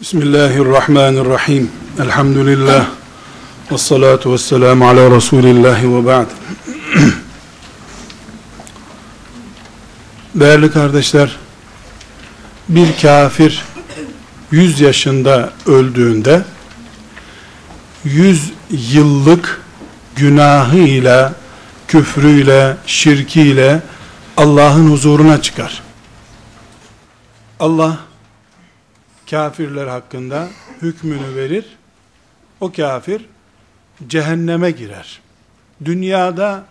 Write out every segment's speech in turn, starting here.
Bismillahirrahmanirrahim. Elhamdülillah. Ve salatu ve selamu ala Resulillah ve ba'd. Değerli kardeşler, bir kafir 100 yaşında öldüğünde 100 yıllık günahıyla, küfrüyle, şirkiyle Allah'ın huzuruna çıkar. Allah kafirler hakkında hükmünü verir. O kafir cehenneme girer. Dünyada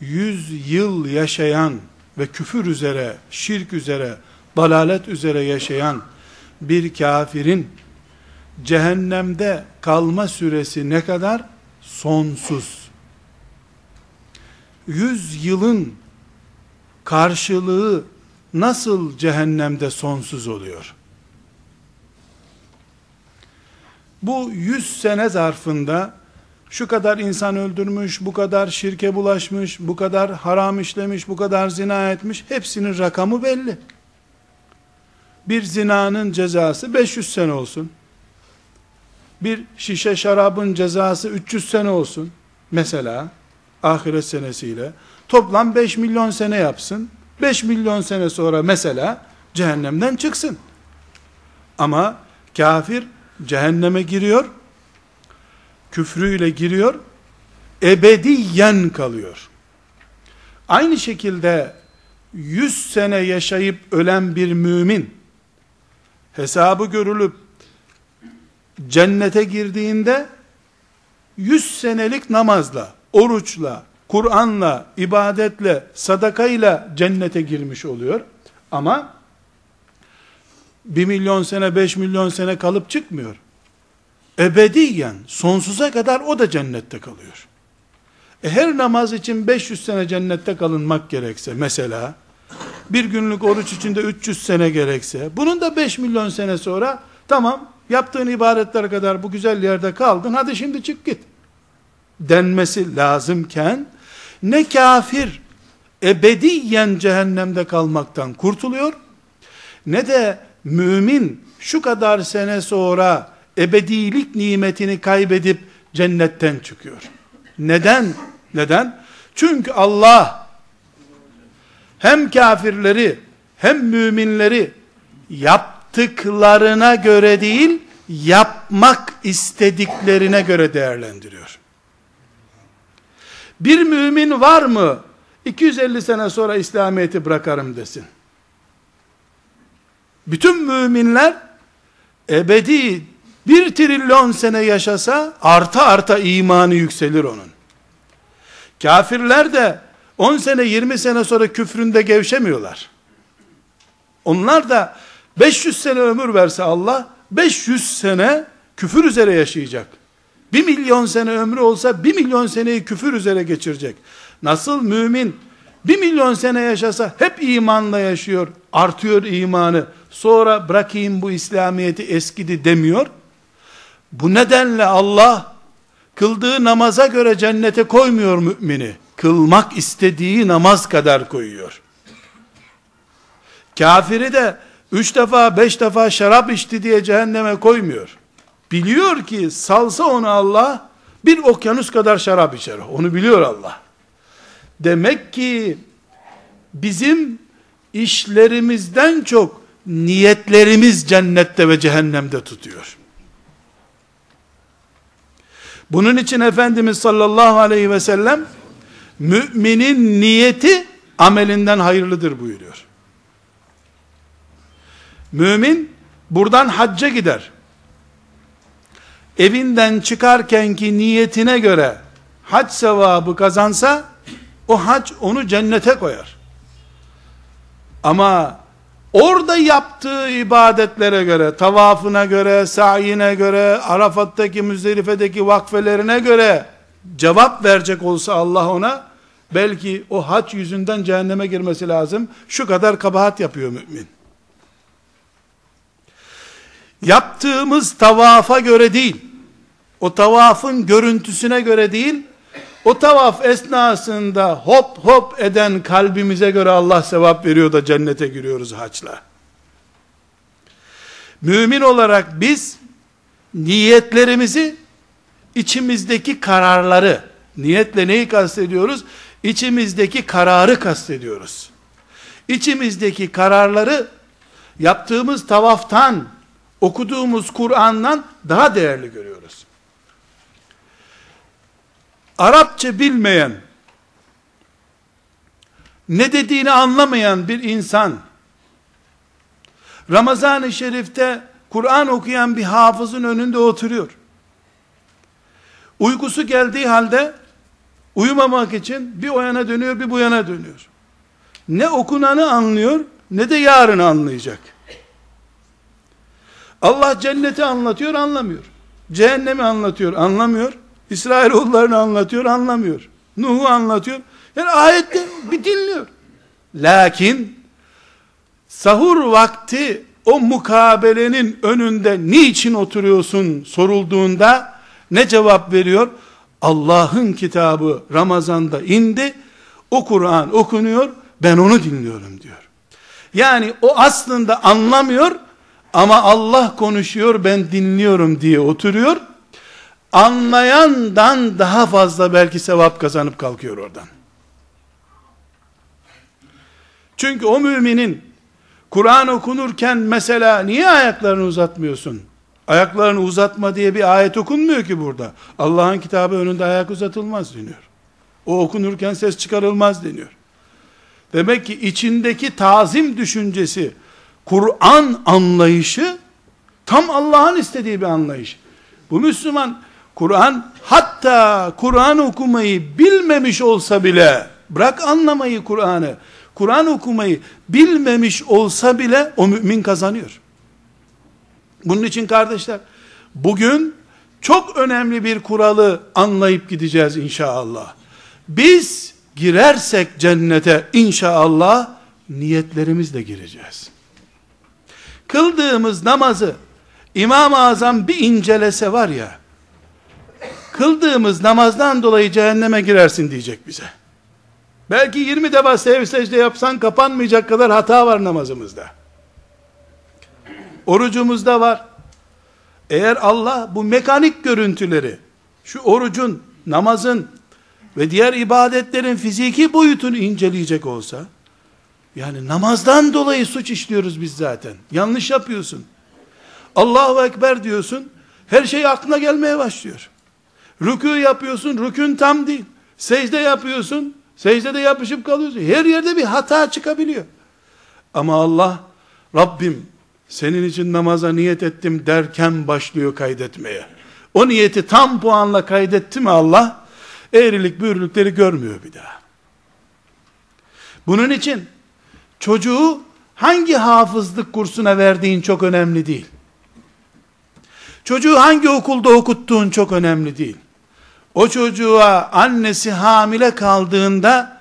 yüz yıl yaşayan ve küfür üzere, şirk üzere, dalalet üzere yaşayan bir kafirin cehennemde kalma süresi ne kadar? Sonsuz. Yüz yılın karşılığı nasıl cehennemde sonsuz oluyor? Bu yüz sene zarfında şu kadar insan öldürmüş, bu kadar şirke bulaşmış, bu kadar haram işlemiş, bu kadar zina etmiş, hepsinin rakamı belli. Bir zinanın cezası 500 sene olsun. Bir şişe şarabın cezası 300 sene olsun. Mesela ahiret senesiyle toplam 5 milyon sene yapsın. 5 milyon sene sonra mesela cehennemden çıksın. Ama kafir cehenneme giriyor, küfrüyle giriyor, ebediyen kalıyor. Aynı şekilde 100 sene yaşayıp ölen bir mümin, hesabı görülüp cennete girdiğinde 100 senelik namazla, oruçla, Kur'an'la, ibadetle, sadakayla cennete girmiş oluyor. Ama 1 milyon sene 5 milyon sene kalıp çıkmıyor. Ebediyen sonsuza kadar o da cennette kalıyor. E her namaz için 500 sene cennette kalınmak gerekse mesela bir günlük oruç içinde 300 sene gerekse bunun da 5 milyon sene sonra tamam yaptığın ibadetler kadar bu güzel yerde kaldın hadi şimdi çık git denmesi lazımken ne kafir ebediyen cehennemde kalmaktan kurtuluyor ne de mümin şu kadar sene sonra ebedilik nimetini kaybedip cennetten çıkıyor. Neden? Neden? Çünkü Allah hem kafirleri hem müminleri yaptıklarına göre değil, yapmak istediklerine göre değerlendiriyor. Bir mümin var mı? 250 sene sonra İslamiyet'i bırakarım desin bütün müminler ebedi bir trilyon sene yaşasa arta arta imanı yükselir onun. Kafirler de 10 sene 20 sene sonra küfründe gevşemiyorlar. Onlar da 500 sene ömür verse Allah 500 sene küfür üzere yaşayacak. 1 milyon sene ömrü olsa 1 milyon seneyi küfür üzere geçirecek. Nasıl mümin 1 milyon sene yaşasa hep imanla yaşıyor, artıyor imanı sonra bırakayım bu İslamiyet'i eskidi demiyor. Bu nedenle Allah kıldığı namaza göre cennete koymuyor mümini. Kılmak istediği namaz kadar koyuyor. Kafiri de üç defa beş defa şarap içti diye cehenneme koymuyor. Biliyor ki salsa onu Allah bir okyanus kadar şarap içer. Onu biliyor Allah. Demek ki bizim işlerimizden çok niyetlerimiz cennette ve cehennemde tutuyor. Bunun için Efendimiz sallallahu aleyhi ve sellem müminin niyeti amelinden hayırlıdır buyuruyor. Mümin buradan hacca gider. Evinden çıkarkenki niyetine göre hac sevabı kazansa o hac onu cennete koyar. Ama orada yaptığı ibadetlere göre, tavafına göre, sa'yine göre, Arafat'taki, Müzdelife'deki vakfelerine göre cevap verecek olsa Allah ona, belki o haç yüzünden cehenneme girmesi lazım. Şu kadar kabahat yapıyor mümin. Yaptığımız tavafa göre değil, o tavafın görüntüsüne göre değil, o tavaf esnasında hop hop eden kalbimize göre Allah sevap veriyor da cennete giriyoruz haçla. Mümin olarak biz niyetlerimizi içimizdeki kararları niyetle neyi kastediyoruz? İçimizdeki kararı kastediyoruz. İçimizdeki kararları yaptığımız tavaftan okuduğumuz Kur'an'dan daha değerli görüyoruz. Arapça bilmeyen, ne dediğini anlamayan bir insan, Ramazan-ı Şerif'te Kur'an okuyan bir hafızın önünde oturuyor. Uykusu geldiği halde, uyumamak için bir o yana dönüyor, bir bu yana dönüyor. Ne okunanı anlıyor, ne de yarını anlayacak. Allah cenneti anlatıyor, anlamıyor. Cehennemi anlatıyor, anlamıyor. İsrailoğullarını anlatıyor, anlamıyor. Nuh'u anlatıyor. Yani ayette bir dinliyor. Lakin sahur vakti o mukabelenin önünde niçin oturuyorsun sorulduğunda ne cevap veriyor? Allah'ın kitabı Ramazan'da indi. O Kur'an okunuyor. Ben onu dinliyorum diyor. Yani o aslında anlamıyor ama Allah konuşuyor ben dinliyorum diye oturuyor. Anlayandan daha fazla belki sevap kazanıp kalkıyor oradan. Çünkü o müminin Kur'an okunurken mesela niye ayaklarını uzatmıyorsun? Ayaklarını uzatma diye bir ayet okunmuyor ki burada. Allah'ın kitabı önünde ayak uzatılmaz deniyor. O okunurken ses çıkarılmaz deniyor. Demek ki içindeki tazim düşüncesi, Kur'an anlayışı tam Allah'ın istediği bir anlayış. Bu Müslüman Kur'an hatta Kur'an okumayı bilmemiş olsa bile bırak anlamayı Kur'an'ı Kur'an okumayı bilmemiş olsa bile o mümin kazanıyor. Bunun için kardeşler bugün çok önemli bir kuralı anlayıp gideceğiz inşallah. Biz girersek cennete inşallah niyetlerimizle gireceğiz. Kıldığımız namazı İmam-ı Azam bir incelese var ya, kıldığımız namazdan dolayı cehenneme girersin diyecek bize. Belki 20 defa sev secde yapsan kapanmayacak kadar hata var namazımızda. Orucumuzda var. Eğer Allah bu mekanik görüntüleri, şu orucun, namazın ve diğer ibadetlerin fiziki boyutunu inceleyecek olsa, yani namazdan dolayı suç işliyoruz biz zaten. Yanlış yapıyorsun. Allahu Ekber diyorsun, her şey aklına gelmeye başlıyor. Rükû yapıyorsun, rükün tam değil. Secde yapıyorsun, secdede yapışıp kalıyorsun. Her yerde bir hata çıkabiliyor. Ama Allah, Rabbim senin için namaza niyet ettim derken başlıyor kaydetmeye. O niyeti tam puanla kaydetti mi Allah, eğrilik büyürlükleri görmüyor bir daha. Bunun için çocuğu hangi hafızlık kursuna verdiğin çok önemli değil. Çocuğu hangi okulda okuttuğun çok önemli değil. O çocuğa annesi hamile kaldığında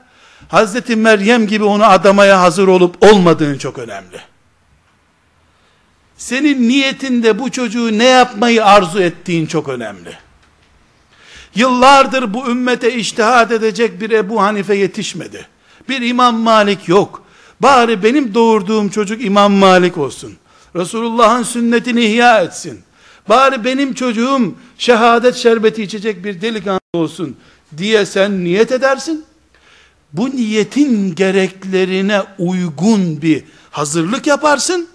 Hazreti Meryem gibi onu adamaya hazır olup olmadığın çok önemli. Senin niyetinde bu çocuğu ne yapmayı arzu ettiğin çok önemli. Yıllardır bu ümmete iştihad edecek bir Ebu Hanife yetişmedi. Bir İmam Malik yok. Bari benim doğurduğum çocuk İmam Malik olsun. Resulullah'ın sünnetini ihya etsin bari benim çocuğum şehadet şerbeti içecek bir delikanlı olsun diye sen niyet edersin. Bu niyetin gereklerine uygun bir hazırlık yaparsın.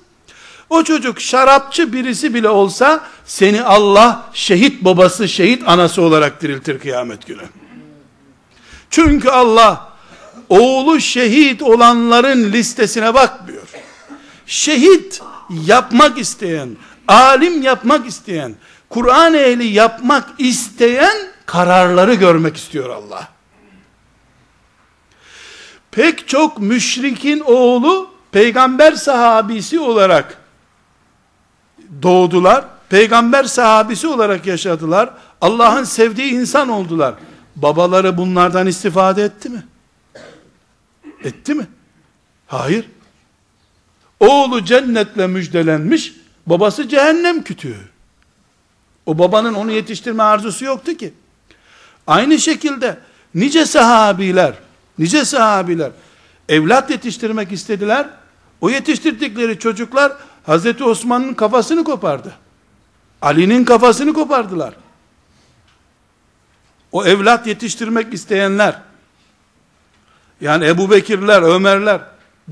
O çocuk şarapçı birisi bile olsa seni Allah şehit babası, şehit anası olarak diriltir kıyamet günü. Çünkü Allah oğlu şehit olanların listesine bakmıyor. Şehit yapmak isteyen, alim yapmak isteyen, Kur'an ehli yapmak isteyen kararları görmek istiyor Allah. Pek çok müşrikin oğlu peygamber sahabisi olarak doğdular. Peygamber sahabisi olarak yaşadılar. Allah'ın sevdiği insan oldular. Babaları bunlardan istifade etti mi? Etti mi? Hayır. Oğlu cennetle müjdelenmiş, babası cehennem kütüğü. O babanın onu yetiştirme arzusu yoktu ki. Aynı şekilde nice sahabiler, nice sahabiler evlat yetiştirmek istediler. O yetiştirdikleri çocuklar Hazreti Osman'ın kafasını kopardı. Ali'nin kafasını kopardılar. O evlat yetiştirmek isteyenler, yani Ebu Bekirler, Ömerler,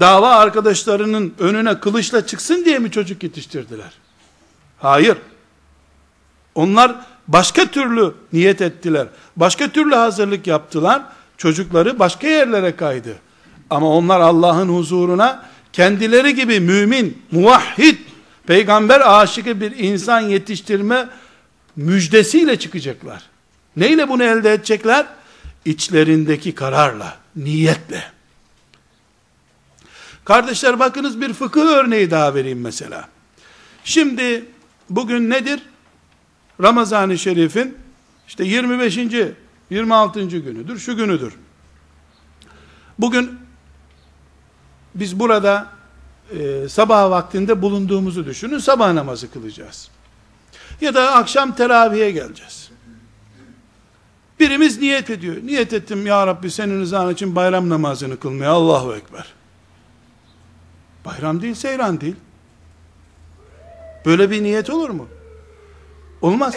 dava arkadaşlarının önüne kılıçla çıksın diye mi çocuk yetiştirdiler? Hayır. Onlar başka türlü niyet ettiler. Başka türlü hazırlık yaptılar. Çocukları başka yerlere kaydı. Ama onlar Allah'ın huzuruna kendileri gibi mümin, muvahhid, peygamber aşıkı bir insan yetiştirme müjdesiyle çıkacaklar. Neyle bunu elde edecekler? İçlerindeki kararla, niyetle. Kardeşler bakınız bir fıkıh örneği daha vereyim mesela. Şimdi bugün nedir? Ramazan-ı Şerif'in işte 25. 26. günüdür, şu günüdür. Bugün biz burada e, sabah vaktinde bulunduğumuzu düşünün, sabah namazı kılacağız. Ya da akşam teraviye geleceğiz. Birimiz niyet ediyor. Niyet ettim ya Rabbi senin rızan için bayram namazını kılmaya. Allahu Ekber. Bayram değil, seyran değil. Böyle bir niyet olur mu? Olmaz.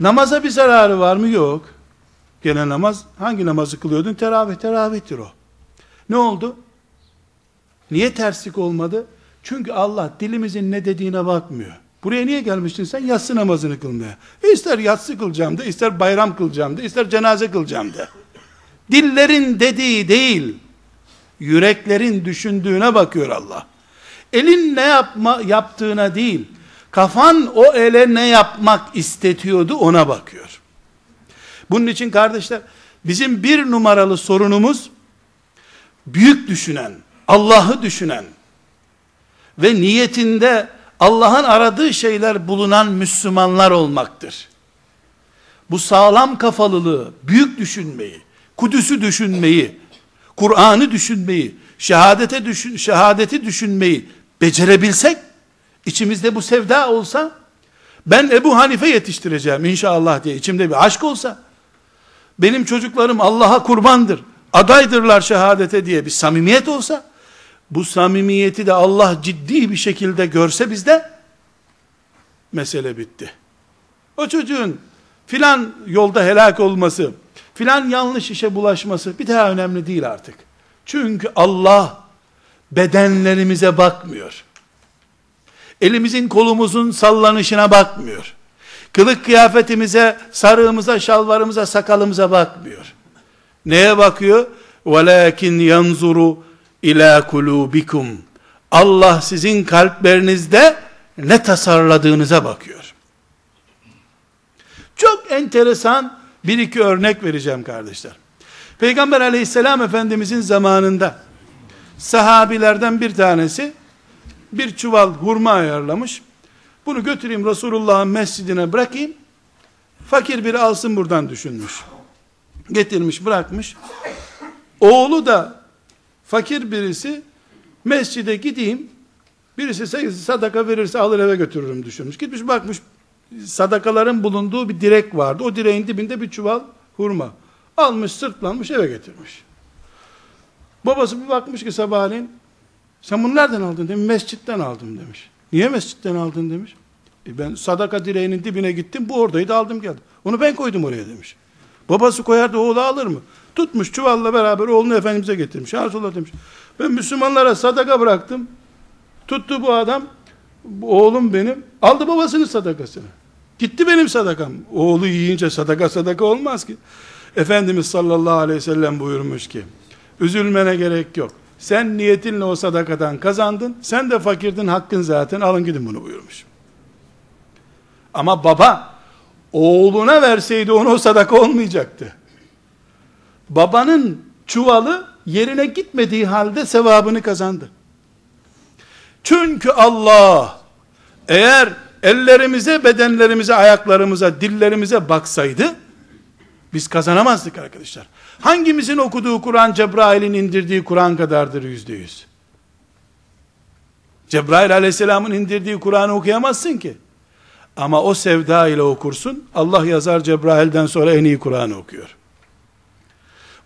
Namaza bir zararı var mı? Yok. Gene namaz, hangi namazı kılıyordun? Teravih, teravihtir o. Ne oldu? Niye terslik olmadı? Çünkü Allah dilimizin ne dediğine bakmıyor. Buraya niye gelmiştin sen? Yatsı namazını kılmaya. E ister yatsı kılacağım da, ister bayram kılacağım da, ister cenaze kılacağım da. Dillerin dediği değil, yüreklerin düşündüğüne bakıyor Allah. Elin ne yapma, yaptığına değil, kafan o ele ne yapmak istetiyordu ona bakıyor. Bunun için kardeşler, bizim bir numaralı sorunumuz, büyük düşünen, Allah'ı düşünen ve niyetinde Allah'ın aradığı şeyler bulunan Müslümanlar olmaktır. Bu sağlam kafalılığı, büyük düşünmeyi, Kudüs'ü düşünmeyi, Kur'an'ı düşünmeyi, şehadete düşün, şehadeti düşünmeyi becerebilsek, içimizde bu sevda olsa, ben Ebu Hanife yetiştireceğim inşallah diye içimde bir aşk olsa, benim çocuklarım Allah'a kurbandır, adaydırlar şehadete diye bir samimiyet olsa, bu samimiyeti de Allah ciddi bir şekilde görse bizde, mesele bitti. O çocuğun filan yolda helak olması, filan yanlış işe bulaşması bir daha önemli değil artık. Çünkü Allah bedenlerimize bakmıyor. Elimizin kolumuzun sallanışına bakmıyor. Kılık kıyafetimize, sarığımıza, şalvarımıza, sakalımıza bakmıyor. Neye bakıyor? وَلَاكِنْ يَنْظُرُ ila kulubikum. Allah sizin kalplerinizde ne tasarladığınıza bakıyor. Çok enteresan bir iki örnek vereceğim kardeşler. Peygamber aleyhisselam efendimizin zamanında sahabilerden bir tanesi bir çuval hurma ayarlamış. Bunu götüreyim Resulullah'ın mescidine bırakayım. Fakir biri alsın buradan düşünmüş. Getirmiş bırakmış. Oğlu da fakir birisi mescide gideyim birisi sadaka verirse alır eve götürürüm düşünmüş. Gitmiş bakmış sadakaların bulunduğu bir direk vardı. O direğin dibinde bir çuval hurma. Almış sırtlanmış eve getirmiş. Babası bir bakmış ki sabahleyin sen bunu nereden aldın demiş. Mescitten aldım demiş. Niye mescitten aldın demiş. E ben sadaka direğinin dibine gittim. Bu oradaydı aldım geldim. Onu ben koydum oraya demiş. Babası koyardı oğlu alır mı? Tutmuş çuvalla beraber oğlunu Efendimiz'e getirmiş. Ya Resulallah demiş. Ben Müslümanlara sadaka bıraktım. Tuttu bu adam. Bu oğlum benim. Aldı babasının sadakasını. Gitti benim sadakam. Oğlu yiyince sadaka sadaka olmaz ki. Efendimiz sallallahu aleyhi ve sellem buyurmuş ki, üzülmene gerek yok. Sen niyetinle o sadakadan kazandın, sen de fakirdin hakkın zaten, alın gidin bunu buyurmuş. Ama baba, oğluna verseydi onu o sadaka olmayacaktı babanın çuvalı yerine gitmediği halde sevabını kazandı. Çünkü Allah eğer ellerimize, bedenlerimize, ayaklarımıza, dillerimize baksaydı biz kazanamazdık arkadaşlar. Hangimizin okuduğu Kur'an Cebrail'in indirdiği Kur'an kadardır yüzde yüz? Cebrail aleyhisselamın indirdiği Kur'an'ı okuyamazsın ki. Ama o sevda ile okursun. Allah yazar Cebrail'den sonra en iyi Kur'an'ı okuyor.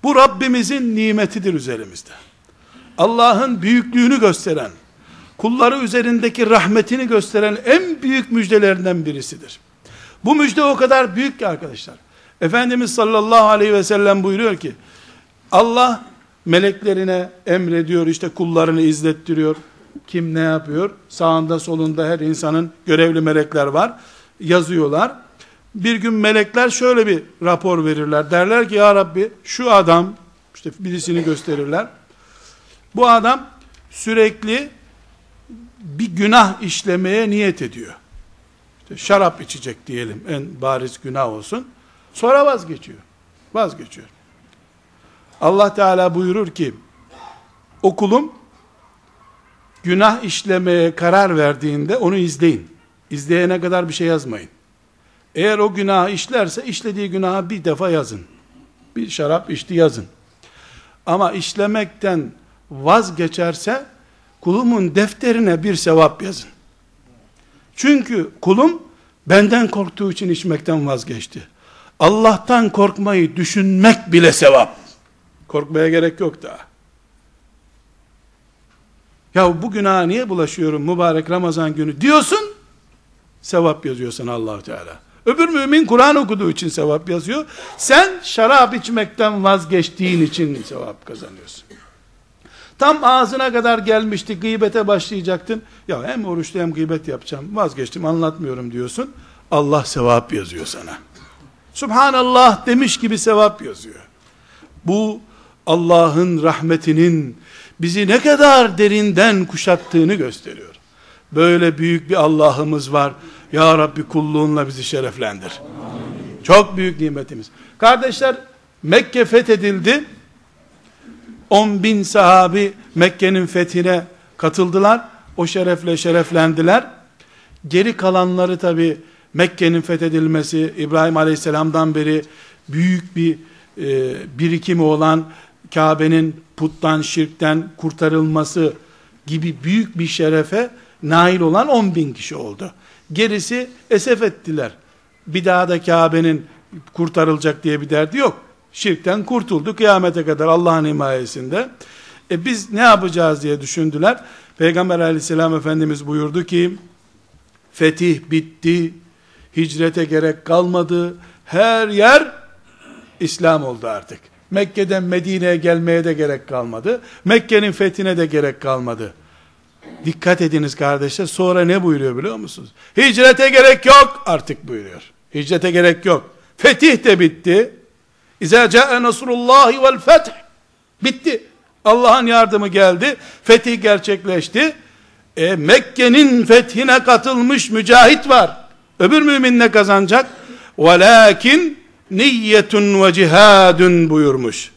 Bu Rabbimizin nimetidir üzerimizde. Allah'ın büyüklüğünü gösteren, kulları üzerindeki rahmetini gösteren en büyük müjdelerinden birisidir. Bu müjde o kadar büyük ki arkadaşlar. Efendimiz sallallahu aleyhi ve sellem buyuruyor ki, Allah meleklerine emrediyor, işte kullarını izlettiriyor. Kim ne yapıyor? Sağında solunda her insanın görevli melekler var. Yazıyorlar. Bir gün melekler şöyle bir rapor verirler. Derler ki ya Rabbi şu adam, işte birisini gösterirler. Bu adam sürekli bir günah işlemeye niyet ediyor. İşte şarap içecek diyelim en bariz günah olsun. Sonra vazgeçiyor. Vazgeçiyor. Allah Teala buyurur ki okulum günah işlemeye karar verdiğinde onu izleyin. İzleyene kadar bir şey yazmayın. Eğer o günah işlerse işlediği günahı bir defa yazın. Bir şarap içti yazın. Ama işlemekten vazgeçerse kulumun defterine bir sevap yazın. Çünkü kulum benden korktuğu için içmekten vazgeçti. Allah'tan korkmayı düşünmek bile sevap. Korkmaya gerek yok daha. Ya bu günaha niye bulaşıyorum mübarek Ramazan günü diyorsun, sevap yazıyor sana allah Teala. Öbür mümin Kur'an okuduğu için sevap yazıyor. Sen şarap içmekten vazgeçtiğin için sevap kazanıyorsun. Tam ağzına kadar gelmişti, gıybete başlayacaktın. Ya hem oruçlu hem gıybet yapacağım, vazgeçtim anlatmıyorum diyorsun. Allah sevap yazıyor sana. Subhanallah demiş gibi sevap yazıyor. Bu Allah'ın rahmetinin bizi ne kadar derinden kuşattığını gösteriyor. Böyle büyük bir Allah'ımız var. Ya Rabbi kulluğunla bizi şereflendir. Çok büyük nimetimiz. Kardeşler Mekke fethedildi. 10 bin sahabi Mekke'nin fethine katıldılar. O şerefle şereflendiler. Geri kalanları tabi Mekke'nin fethedilmesi İbrahim Aleyhisselam'dan beri büyük bir e, birikimi olan Kabe'nin puttan, şirkten kurtarılması gibi büyük bir şerefe nail olan 10 bin kişi oldu. Gerisi esef ettiler. Bir daha da Kabe'nin kurtarılacak diye bir derdi yok. Şirkten kurtuldu kıyamete kadar Allah'ın himayesinde. E biz ne yapacağız diye düşündüler. Peygamber aleyhisselam efendimiz buyurdu ki, fetih bitti, hicrete gerek kalmadı, her yer İslam oldu artık. Mekke'den Medine'ye gelmeye de gerek kalmadı. Mekke'nin fethine de gerek kalmadı. Dikkat ediniz kardeşler. Sonra ne buyuruyor biliyor musunuz? Hicrete gerek yok artık buyuruyor. Hicrete gerek yok. Fetih de bitti. İzâ câe nasrullâhi vel feth. Bitti. Allah'ın yardımı geldi. Fetih gerçekleşti. E, Mekke'nin fethine katılmış mücahit var. Öbür mümin ne kazanacak? Velakin niyetun ve cihadun buyurmuş.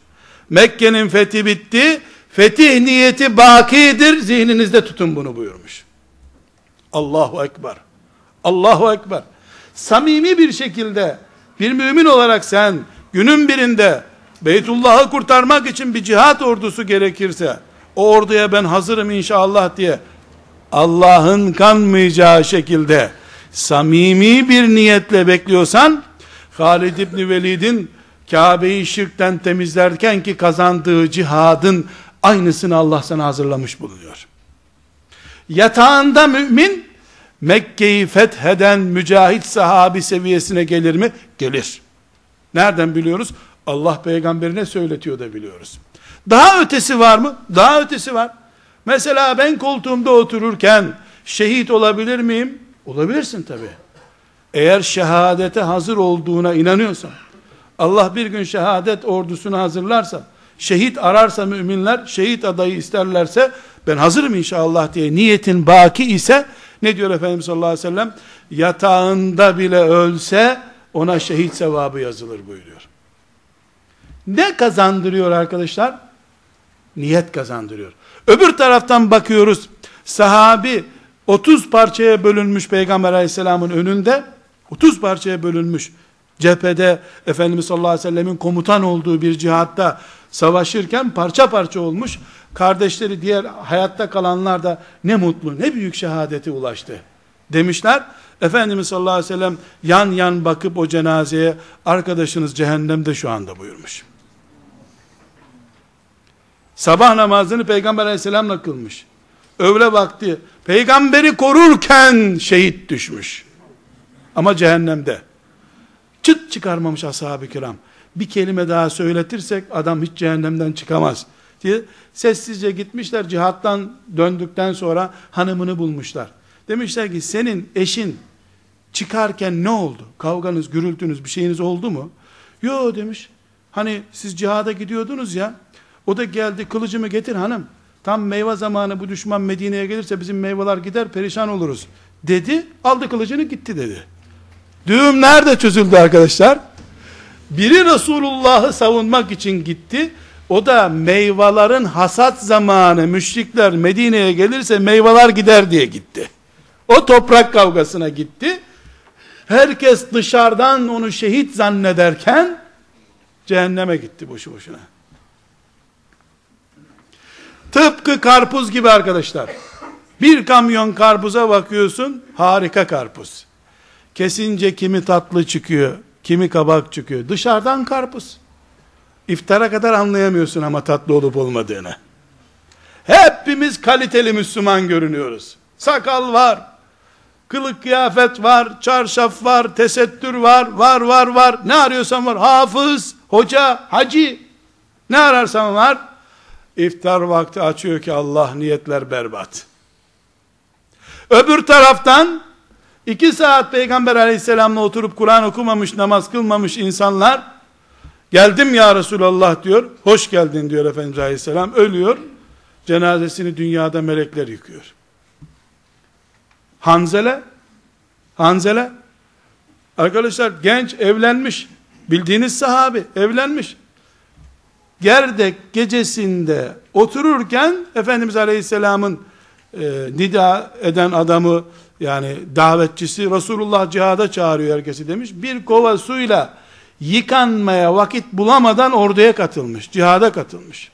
Mekke'nin fethi bitti. Fetih niyeti bakidir. Zihninizde tutun bunu buyurmuş. Allahu Ekber. Allahu Ekber. Samimi bir şekilde bir mümin olarak sen günün birinde Beytullah'ı kurtarmak için bir cihat ordusu gerekirse o orduya ben hazırım inşallah diye Allah'ın kanmayacağı şekilde samimi bir niyetle bekliyorsan Halid İbni Velid'in Kabe'yi şirkten temizlerken ki kazandığı cihadın aynısını Allah sana hazırlamış bulunuyor. Yatağında mümin Mekke'yi fetheden mücahit sahabi seviyesine gelir mi? Gelir. Nereden biliyoruz? Allah peygamberine söyletiyor da biliyoruz. Daha ötesi var mı? Daha ötesi var. Mesela ben koltuğumda otururken şehit olabilir miyim? Olabilirsin tabi. Eğer şehadete hazır olduğuna inanıyorsan, Allah bir gün şehadet ordusunu hazırlarsa, şehit ararsa müminler, şehit adayı isterlerse, ben hazırım inşallah diye niyetin baki ise, ne diyor Efendimiz sallallahu aleyhi ve sellem? Yatağında bile ölse, ona şehit sevabı yazılır buyuruyor. Ne kazandırıyor arkadaşlar? Niyet kazandırıyor. Öbür taraftan bakıyoruz, Sahabi 30 parçaya bölünmüş Peygamber aleyhisselamın önünde 30 parçaya bölünmüş cephede Efendimiz sallallahu aleyhi ve sellemin komutan olduğu bir cihatta savaşırken parça parça olmuş. Kardeşleri diğer hayatta kalanlar da ne mutlu ne büyük şehadete ulaştı demişler. Efendimiz sallallahu aleyhi ve sellem yan yan bakıp o cenazeye arkadaşınız cehennemde şu anda buyurmuş. Sabah namazını Peygamber aleyhisselamla kılmış. Öğle vakti peygamberi korurken şehit düşmüş. Ama cehennemde. Çıt çıkarmamış ashab-ı kiram. Bir kelime daha söyletirsek adam hiç cehennemden çıkamaz diye sessizce gitmişler cihattan döndükten sonra hanımını bulmuşlar. Demişler ki senin eşin çıkarken ne oldu? Kavganız, gürültünüz bir şeyiniz oldu mu? Yo demiş. Hani siz cihada gidiyordunuz ya. O da geldi kılıcımı getir hanım. Tam meyve zamanı bu düşman Medine'ye gelirse bizim meyveler gider perişan oluruz. Dedi aldı kılıcını gitti dedi. Düğüm nerede çözüldü arkadaşlar? Biri Resulullah'ı savunmak için gitti. O da meyvelerin hasat zamanı müşrikler Medine'ye gelirse meyveler gider diye gitti. O toprak kavgasına gitti. Herkes dışarıdan onu şehit zannederken cehenneme gitti boşu boşuna. Tıpkı karpuz gibi arkadaşlar. Bir kamyon karpuza bakıyorsun, harika karpuz. Kesince kimi tatlı çıkıyor, kimi kabak çıkıyor. Dışarıdan karpuz. İftara kadar anlayamıyorsun ama tatlı olup olmadığını. Hepimiz kaliteli Müslüman görünüyoruz. Sakal var, kılık kıyafet var, çarşaf var, tesettür var, var var var. Ne arıyorsan var. Hafız, hoca, hacı. Ne ararsan var. İftar vakti açıyor ki Allah niyetler berbat. Öbür taraftan iki saat Peygamber aleyhisselamla oturup Kur'an okumamış, namaz kılmamış insanlar geldim ya Resulallah diyor. Hoş geldin diyor Efendimiz aleyhisselam. Ölüyor. Cenazesini dünyada melekler yıkıyor. Hanzele Hanzele arkadaşlar genç evlenmiş bildiğiniz sahabi evlenmiş Gerdek gecesinde otururken Efendimiz Aleyhisselam'ın e, nida eden adamı yani davetçisi Resulullah cihada çağırıyor herkesi demiş. Bir kova suyla yıkanmaya vakit bulamadan orduya katılmış. Cihada katılmış.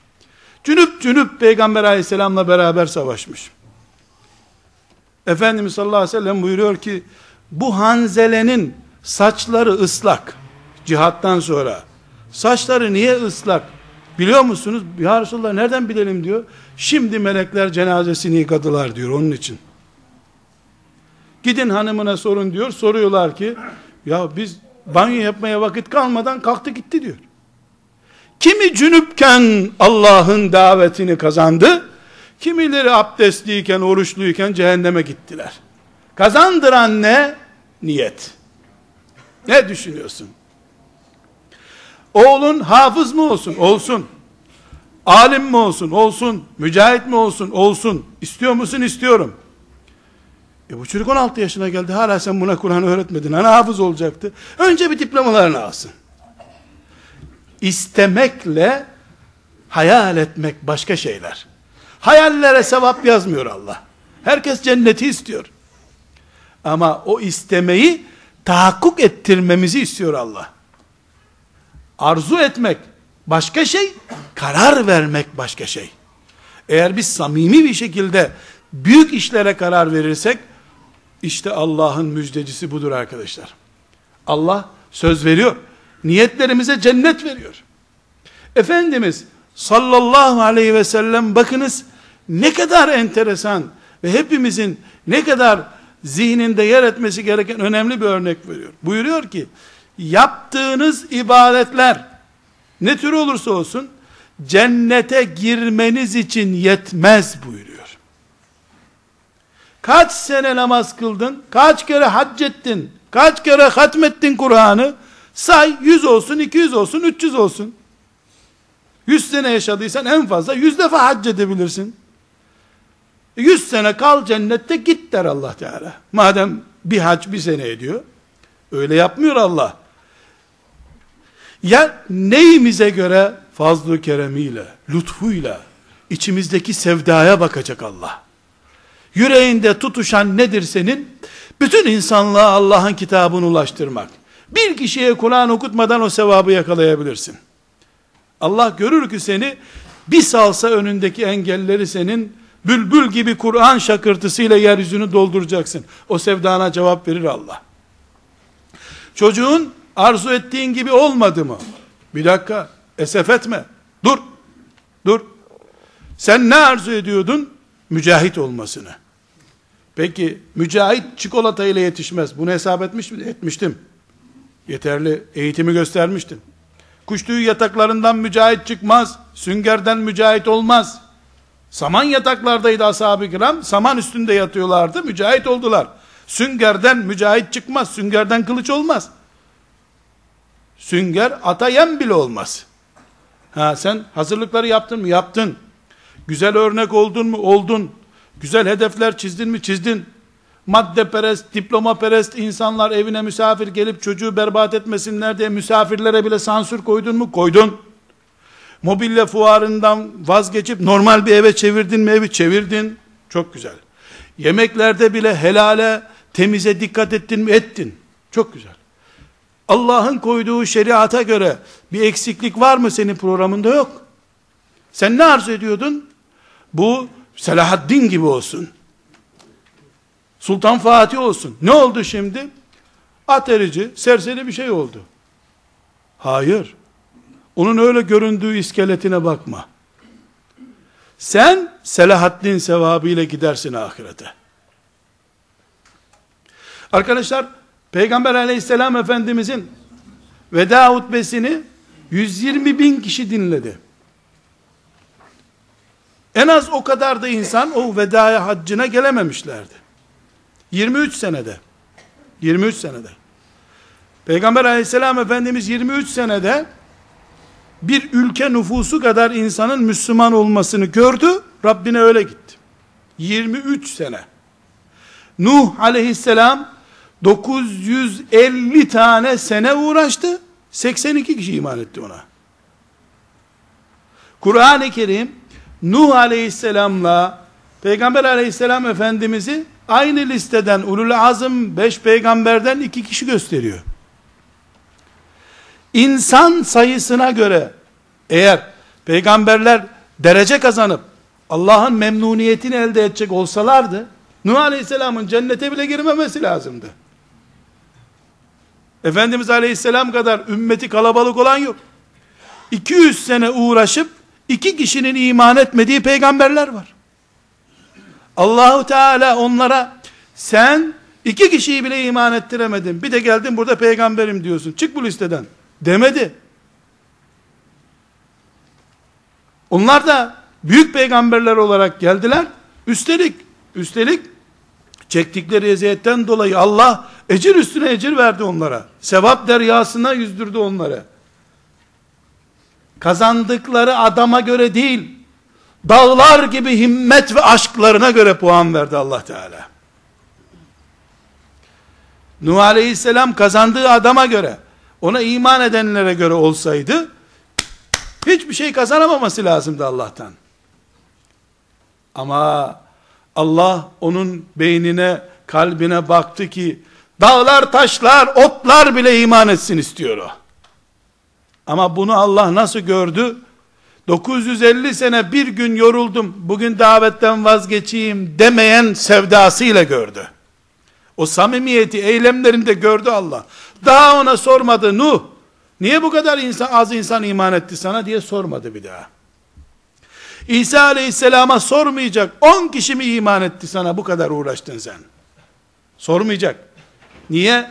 Cünüp cünüp Peygamber aleyhisselamla beraber savaşmış. Efendimiz sallallahu aleyhi ve sellem buyuruyor ki bu Hanzele'nin saçları ıslak. Cihattan sonra. Saçları niye ıslak? Biliyor musunuz? Ya Resulallah nereden bilelim diyor. Şimdi melekler cenazesini yıkadılar diyor onun için. Gidin hanımına sorun diyor. Soruyorlar ki ya biz banyo yapmaya vakit kalmadan kalktı gitti diyor. Kimi cünüpken Allah'ın davetini kazandı. Kimileri abdestliyken, oruçluyken cehenneme gittiler. Kazandıran ne? Niyet. Ne düşünüyorsun? Oğlun hafız mı olsun? Olsun. Alim mi olsun? Olsun. Mücahit mi olsun? Olsun. İstiyor musun? İstiyorum. E bu çocuk 16 yaşına geldi. Hala sen buna Kur'an öğretmedin. Hani hafız olacaktı. Önce bir diplomalarını alsın. İstemekle hayal etmek başka şeyler. Hayallere sevap yazmıyor Allah. Herkes cenneti istiyor. Ama o istemeyi tahakkuk ettirmemizi istiyor Allah. Arzu etmek başka şey, karar vermek başka şey. Eğer biz samimi bir şekilde büyük işlere karar verirsek, işte Allah'ın müjdecisi budur arkadaşlar. Allah söz veriyor. Niyetlerimize cennet veriyor. Efendimiz sallallahu aleyhi ve sellem bakınız ne kadar enteresan ve hepimizin ne kadar zihninde yer etmesi gereken önemli bir örnek veriyor. Buyuruyor ki yaptığınız ibadetler ne tür olursa olsun cennete girmeniz için yetmez buyuruyor. Kaç sene namaz kıldın? Kaç kere hac ettin? Kaç kere hatmettin Kur'an'ı? Say 100 olsun, 200 olsun, 300 olsun. 100 sene yaşadıysan en fazla 100 defa hac edebilirsin. 100 sene kal cennette git der Allah Teala. Madem bir hac bir sene ediyor. Öyle yapmıyor Allah. Ya neyimize göre fazlı keremiyle, lütfuyla, içimizdeki sevdaya bakacak Allah. Yüreğinde tutuşan nedir senin? Bütün insanlığa Allah'ın kitabını ulaştırmak. Bir kişiye Kur'an okutmadan o sevabı yakalayabilirsin. Allah görür ki seni bir salsa önündeki engelleri senin bülbül gibi Kur'an şakırtısıyla yeryüzünü dolduracaksın. O sevdana cevap verir Allah. Çocuğun arzu ettiğin gibi olmadı mı? Bir dakika, esef etme. Dur, dur. Sen ne arzu ediyordun? Mücahit olmasını. Peki, mücahit çikolata ile yetişmez. Bunu hesap etmiş mi? Etmiştim. Yeterli eğitimi göstermiştim. Kuş tüyü yataklarından mücahit çıkmaz. Süngerden mücahit olmaz. Saman yataklardaydı ashab-ı kiram. Saman üstünde yatıyorlardı. Mücahit oldular. Süngerden mücahit çıkmaz. Süngerden kılıç olmaz. Sünger ata yem bile olmaz. Ha sen hazırlıkları yaptın mı? Yaptın. Güzel örnek oldun mu? Oldun. Güzel hedefler çizdin mi? Çizdin. Madde perest, diploma perest insanlar evine misafir gelip çocuğu berbat etmesinler diye misafirlere bile sansür koydun mu? Koydun. Mobilya fuarından vazgeçip normal bir eve çevirdin mi evi? Çevirdin. Çok güzel. Yemeklerde bile helale, temize dikkat ettin mi? Ettin. Çok güzel. Allah'ın koyduğu şeriata göre bir eksiklik var mı senin programında? Yok. Sen ne arzu ediyordun? Bu Selahaddin gibi olsun. Sultan Fatih olsun. Ne oldu şimdi? Aterici, serseri bir şey oldu. Hayır. Onun öyle göründüğü iskeletine bakma. Sen Selahaddin sevabıyla gidersin ahirete. Arkadaşlar, Peygamber aleyhisselam efendimizin veda hutbesini 120 bin kişi dinledi. En az o kadar da insan o vedaya haccına gelememişlerdi. 23 senede. 23 senede. Peygamber aleyhisselam efendimiz 23 senede bir ülke nüfusu kadar insanın Müslüman olmasını gördü. Rabbine öyle gitti. 23 sene. Nuh aleyhisselam 950 tane sene uğraştı. 82 kişi iman etti ona. Kur'an-ı Kerim Nuh aleyhisselamla Peygamber aleyhisselam efendimizi aynı listeden ulul azım 5 peygamberden 2 kişi gösteriyor. İnsan sayısına göre eğer peygamberler derece kazanıp Allah'ın memnuniyetini elde edecek olsalardı Nuh Aleyhisselam'ın cennete bile girmemesi lazımdı. Efendimiz Aleyhisselam kadar ümmeti kalabalık olan yok. 200 sene uğraşıp iki kişinin iman etmediği peygamberler var. Allahu Teala onlara sen iki kişiyi bile iman ettiremedin. Bir de geldin burada peygamberim diyorsun. Çık bu listeden. Demedi. Onlar da büyük peygamberler olarak geldiler. Üstelik, üstelik çektikleri eziyetten dolayı Allah ecir üstüne ecir verdi onlara. Sevap deryasına yüzdürdü onları. Kazandıkları adama göre değil, dağlar gibi himmet ve aşklarına göre puan verdi Allah Teala. Nuh Aleyhisselam kazandığı adama göre, ona iman edenlere göre olsaydı, hiçbir şey kazanamaması lazımdı Allah'tan. Ama Allah onun beynine, kalbine baktı ki, dağlar, taşlar, otlar bile iman etsin istiyor o. Ama bunu Allah nasıl gördü? 950 sene bir gün yoruldum, bugün davetten vazgeçeyim demeyen sevdasıyla gördü. O samimiyeti eylemlerinde gördü Allah. Daha ona sormadı Nuh. Niye bu kadar insan, az insan iman etti sana diye sormadı bir daha. İsa aleyhisselama sormayacak. 10 kişi mi iman etti sana bu kadar uğraştın sen? Sormayacak. Niye?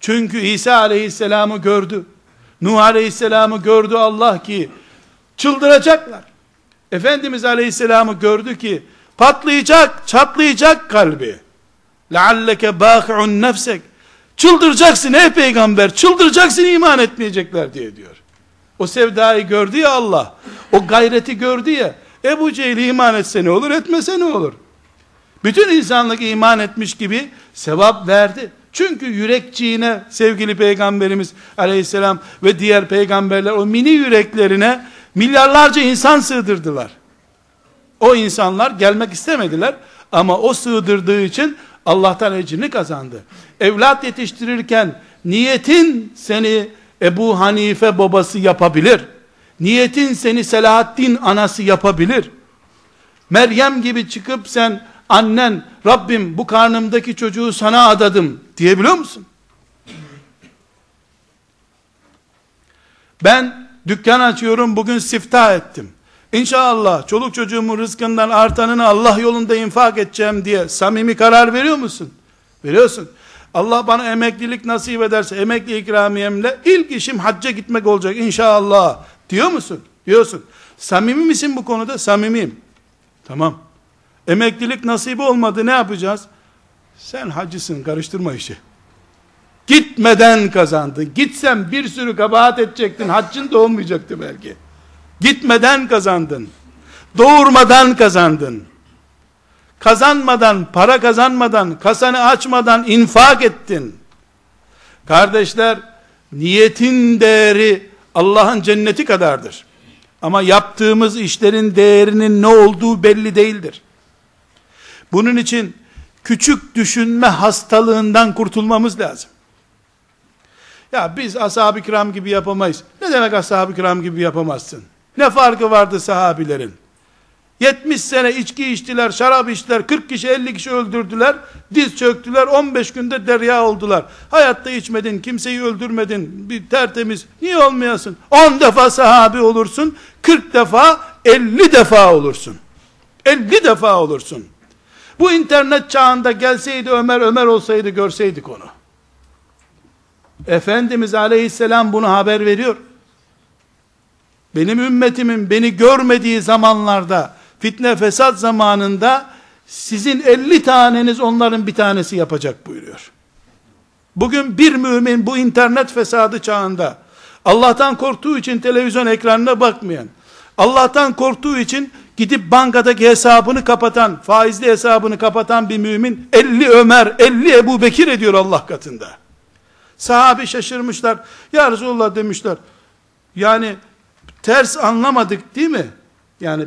Çünkü İsa aleyhisselamı gördü. Nuh aleyhisselamı gördü Allah ki çıldıracaklar. Efendimiz aleyhisselamı gördü ki patlayacak, çatlayacak kalbi. لَعَلَّكَ بَاخِعُنْ nefsek. Çıldıracaksın ey peygamber, çıldıracaksın iman etmeyecekler diye diyor. O sevdayı gördü ya Allah, o gayreti gördü ya, Ebu Cehil iman etse ne olur, etmese ne olur? Bütün insanlık iman etmiş gibi sevap verdi. Çünkü yürekçiğine sevgili peygamberimiz aleyhisselam ve diğer peygamberler o mini yüreklerine milyarlarca insan sığdırdılar. O insanlar gelmek istemediler. Ama o sığdırdığı için Allah'tan ecrini kazandı. Evlat yetiştirirken niyetin seni Ebu Hanife babası yapabilir. Niyetin seni Selahaddin anası yapabilir. Meryem gibi çıkıp sen annen Rabbim bu karnımdaki çocuğu sana adadım diyebiliyor musun? Ben dükkan açıyorum bugün siftah ettim. İnşallah çoluk çocuğumun rızkından artanını Allah yolunda infak edeceğim diye samimi karar veriyor musun? Veriyorsun. Allah bana emeklilik nasip ederse emekli ikramiyemle ilk işim hacca gitmek olacak inşallah diyor musun? Diyorsun. Samimi misin bu konuda? Samimiyim. Tamam. Emeklilik nasibi olmadı ne yapacağız? Sen hacısın karıştırma işi. Gitmeden kazandın. Gitsen bir sürü kabahat edecektin. Haccın da olmayacaktı belki. Gitmeden kazandın. Doğurmadan kazandın. Kazanmadan, para kazanmadan, kasanı açmadan infak ettin. Kardeşler, niyetin değeri Allah'ın cenneti kadardır. Ama yaptığımız işlerin değerinin ne olduğu belli değildir. Bunun için küçük düşünme hastalığından kurtulmamız lazım. Ya biz ashab-ı kiram gibi yapamayız. Ne demek ashab-ı kiram gibi yapamazsın? Ne farkı vardı sahabilerin? 70 sene içki içtiler, şarap içtiler, 40 kişi 50 kişi öldürdüler, diz çöktüler, 15 günde derya oldular. Hayatta içmedin, kimseyi öldürmedin, bir tertemiz, niye olmayasın? 10 defa sahabi olursun, 40 defa, 50 defa olursun. 50 defa olursun. Bu internet çağında gelseydi Ömer Ömer olsaydı görseydik onu. Efendimiz aleyhisselam bunu haber veriyor. Benim ümmetimin beni görmediği zamanlarda, fitne fesat zamanında, sizin 50 taneniz onların bir tanesi yapacak buyuruyor. Bugün bir mümin bu internet fesadı çağında, Allah'tan korktuğu için televizyon ekranına bakmayan, Allah'tan korktuğu için gidip bankadaki hesabını kapatan, faizli hesabını kapatan bir mümin, 50 Ömer, 50 Ebu Bekir ediyor Allah katında. Sahabi şaşırmışlar. Ya Resulullah demişler. Yani ters anlamadık değil mi? Yani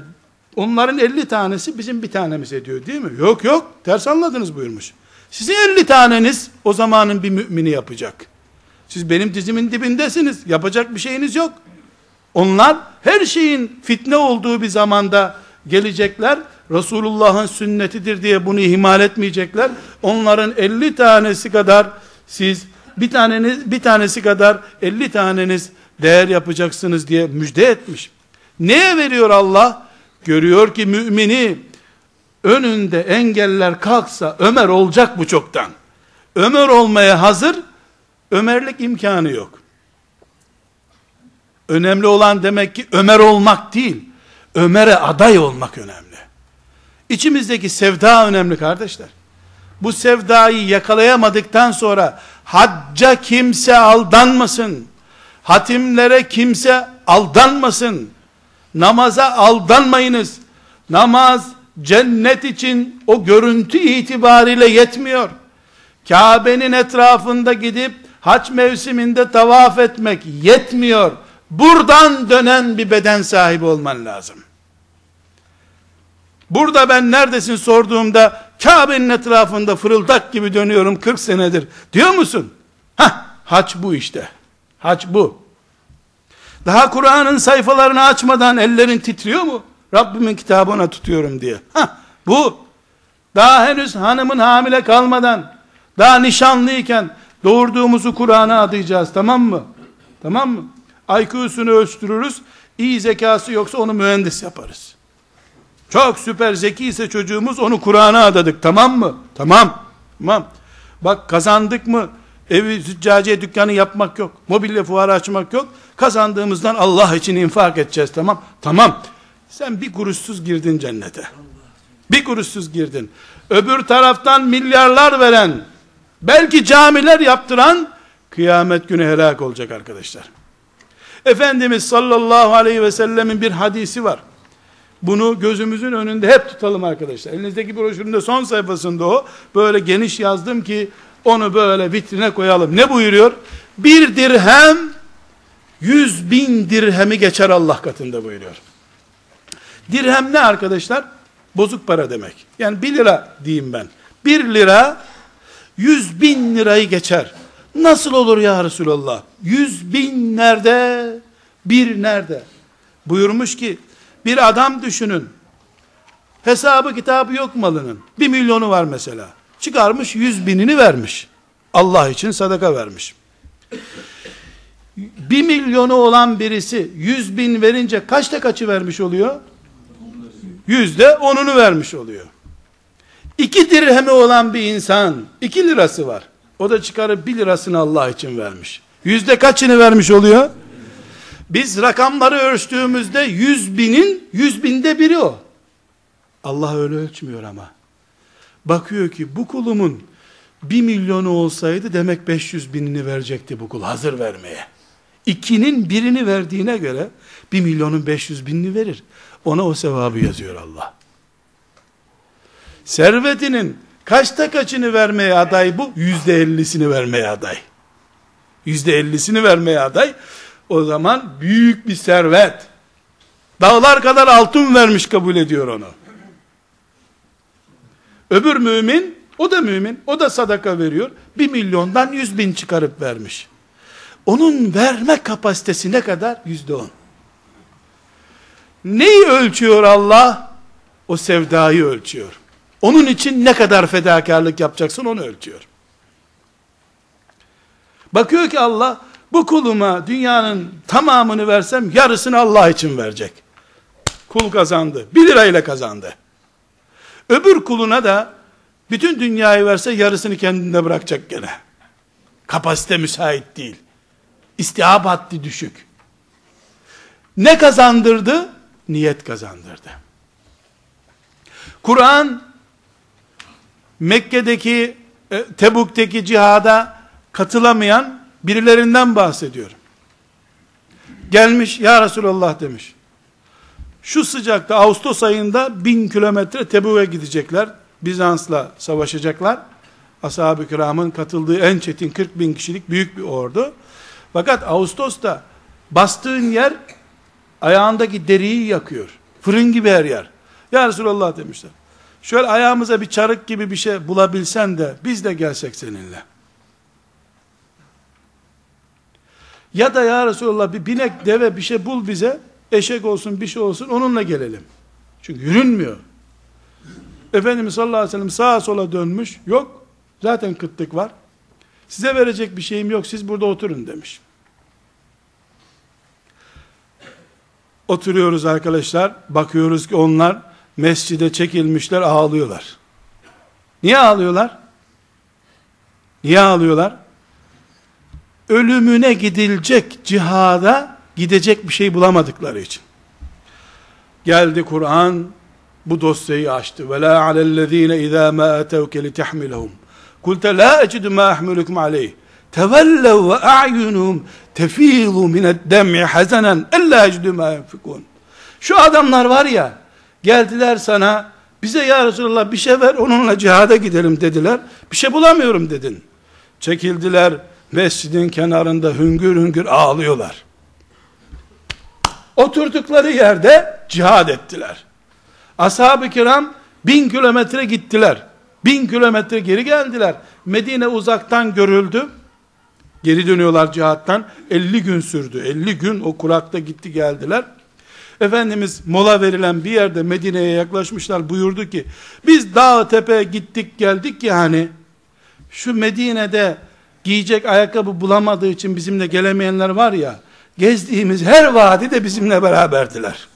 onların 50 tanesi bizim bir tanemiz ediyor değil mi? Yok yok ters anladınız buyurmuş. Sizin 50 taneniz o zamanın bir mümini yapacak. Siz benim dizimin dibindesiniz. Yapacak bir şeyiniz yok. Onlar her şeyin fitne olduğu bir zamanda gelecekler. Resulullah'ın sünnetidir diye bunu ihmal etmeyecekler. Onların 50 tanesi kadar siz bir taneniz bir tanesi kadar 50 taneniz değer yapacaksınız diye müjde etmiş. Neye veriyor Allah? Görüyor ki mümini önünde engeller kalksa Ömer olacak bu çoktan. Ömer olmaya hazır, Ömerlik imkanı yok. Önemli olan demek ki Ömer olmak değil, Ömer'e aday olmak önemli. İçimizdeki sevda önemli kardeşler. Bu sevdayı yakalayamadıktan sonra hacca kimse aldanmasın. Hatimlere kimse aldanmasın. Namaza aldanmayınız. Namaz cennet için o görüntü itibariyle yetmiyor. Kabe'nin etrafında gidip haç mevsiminde tavaf etmek yetmiyor. Buradan dönen bir beden sahibi olman lazım. Burada ben neredesin sorduğumda Kabe'nin etrafında fırıldak gibi dönüyorum 40 senedir. Diyor musun? Hah, haç bu işte. Haç bu. Daha Kur'an'ın sayfalarını açmadan ellerin titriyor mu? Rabbimin kitabına tutuyorum diye. Hah, bu. Daha henüz hanımın hamile kalmadan, daha nişanlıyken doğurduğumuzu Kur'an'a adayacağız tamam mı? Tamam mı? IQ'sunu ölçtürürüz. İyi zekası yoksa onu mühendis yaparız. Çok süper zeki ise çocuğumuz onu Kur'an'a adadık. Tamam mı? Tamam. Tamam. Bak kazandık mı evi züccaciye dükkanı yapmak yok. Mobilya fuarı açmak yok. Kazandığımızdan Allah için infak edeceğiz. Tamam. Tamam. Sen bir kuruşsuz girdin cennete. Bir kuruşsuz girdin. Öbür taraftan milyarlar veren, belki camiler yaptıran, kıyamet günü helak olacak arkadaşlar. Efendimiz sallallahu aleyhi ve sellemin bir hadisi var. Bunu gözümüzün önünde hep tutalım arkadaşlar. Elinizdeki broşürün de son sayfasında o. Böyle geniş yazdım ki onu böyle vitrine koyalım. Ne buyuruyor? Bir dirhem yüz bin dirhemi geçer Allah katında buyuruyor. Dirhem ne arkadaşlar? bozuk para demek. Yani 1 lira diyeyim ben. 1 lira 100 bin lirayı geçer. Nasıl olur ya Resulallah? 100 bin nerede? Bir nerede? Buyurmuş ki bir adam düşünün. Hesabı kitabı yok malının. Bir milyonu var mesela. Çıkarmış yüz binini vermiş. Allah için sadaka vermiş. Bir milyonu olan birisi yüz bin verince kaçta kaçı vermiş oluyor? Yüzde onunu vermiş oluyor. İki dirhemi olan bir insan, iki lirası var. O da çıkarıp bir lirasını Allah için vermiş. Yüzde kaçını vermiş oluyor? Biz rakamları ölçtüğümüzde yüz binin yüz binde biri o. Allah öyle ölçmüyor ama. Bakıyor ki bu kulumun bir milyonu olsaydı demek 500 binini verecekti bu kul hazır vermeye. İkinin birini verdiğine göre bir milyonun 500 binini verir. Ona o sevabı yazıyor Allah. Servetinin kaçta kaçını vermeye aday bu? Yüzde ellisini vermeye aday. Yüzde ellisini vermeye aday. O zaman büyük bir servet. Dağlar kadar altın vermiş kabul ediyor onu. Öbür mümin, o da mümin, o da sadaka veriyor. Bir milyondan yüz bin çıkarıp vermiş. Onun verme kapasitesi ne kadar? Yüzde on. Neyi ölçüyor Allah? O sevdayı ölçüyor. Onun için ne kadar fedakarlık yapacaksın onu ölçüyor. Bakıyor ki Allah, bu kuluma dünyanın tamamını versem yarısını Allah için verecek. Kul kazandı. Bir lirayla kazandı. Öbür kuluna da bütün dünyayı verse yarısını kendinde bırakacak gene. Kapasite müsait değil. İstihap haddi düşük. Ne kazandırdı? Niyet kazandırdı. Kur'an Mekke'deki e, Tebuk'teki cihada katılamayan birilerinden bahsediyor. Gelmiş ya Resulallah demiş. Şu sıcakta Ağustos ayında bin kilometre Tebuk'e gidecekler. Bizans'la savaşacaklar. Ashab-ı kiramın katıldığı en çetin 40 bin kişilik büyük bir ordu. Fakat Ağustos'ta bastığın yer ayağındaki deriyi yakıyor. Fırın gibi her yer. Ya Resulallah demişler. Şöyle ayağımıza bir çarık gibi bir şey bulabilsen de biz de gelsek seninle. Ya da ya Resulallah bir binek deve bir şey bul bize. Eşek olsun bir şey olsun onunla gelelim. Çünkü yürünmüyor. Efendimiz sallallahu aleyhi ve sellem sağa sola dönmüş. Yok. Zaten kıtlık var. Size verecek bir şeyim yok. Siz burada oturun demiş. Oturuyoruz arkadaşlar. Bakıyoruz ki onlar mescide çekilmişler ağlıyorlar. Niye ağlıyorlar? Niye ağlıyorlar? Ölümüne gidilecek cihada gidecek bir şey bulamadıkları için. Geldi Kur'an bu dosyayı açtı. Ve la alellezine izâ mâ etevke li tehmilehum. Kulte la ecidu mâ ahmilukum aleyh. Tevellev ve a'yunuhum tefîzu mined-dem'i hazanen ella ecidu mâ. Şu adamlar var ya, geldiler sana, bize ya Resulallah bir şey ver, onunla cihada gidelim dediler. Bir şey bulamıyorum dedin. Çekildiler, mescidin kenarında hüngür hüngür ağlıyorlar. Oturdukları yerde cihad ettiler. Ashab-ı kiram bin kilometre gittiler. Bin kilometre geri geldiler. Medine uzaktan görüldü. Geri dönüyorlar cihattan. 50 gün sürdü. 50 gün o kurakta gitti geldiler. Efendimiz mola verilen bir yerde Medine'ye yaklaşmışlar buyurdu ki biz dağ tepe gittik geldik yani şu Medine'de giyecek ayakkabı bulamadığı için bizimle gelemeyenler var ya gezdiğimiz her vadi de bizimle beraberdiler.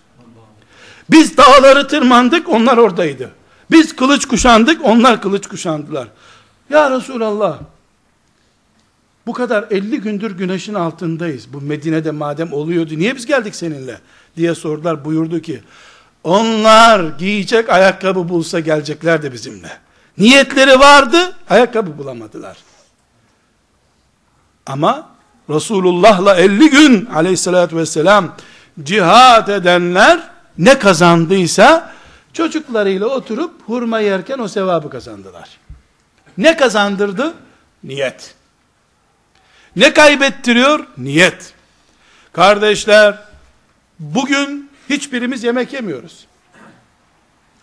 Biz dağları tırmandık onlar oradaydı. Biz kılıç kuşandık onlar kılıç kuşandılar. Ya Resulallah bu kadar 50 gündür güneşin altındayız. Bu Medine'de madem oluyordu niye biz geldik seninle? diye sordular. Buyurdu ki onlar giyecek ayakkabı bulsa gelecekler de bizimle. Niyetleri vardı, ayakkabı bulamadılar. Ama Resulullah'la 50 gün aleyhissalatü vesselam cihat edenler ne kazandıysa çocuklarıyla oturup hurma yerken o sevabı kazandılar. Ne kazandırdı? Niyet. Ne kaybettiriyor? Niyet. Kardeşler, bugün hiçbirimiz yemek yemiyoruz.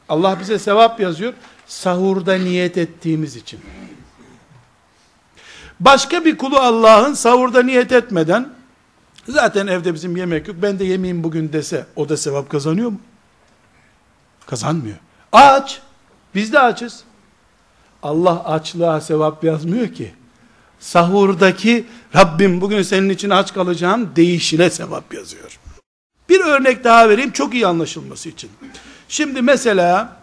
Allah bize sevap yazıyor. Sahurda niyet ettiğimiz için. Başka bir kulu Allah'ın sahurda niyet etmeden zaten evde bizim yemek yok ben de yemeyeyim bugün dese o da sevap kazanıyor mu? Kazanmıyor. Aç. Biz de açız. Allah açlığa sevap yazmıyor ki. Sahurdaki Rabbim bugün senin için aç kalacağım değişine sevap yazıyor. Bir örnek daha vereyim çok iyi anlaşılması için. Şimdi mesela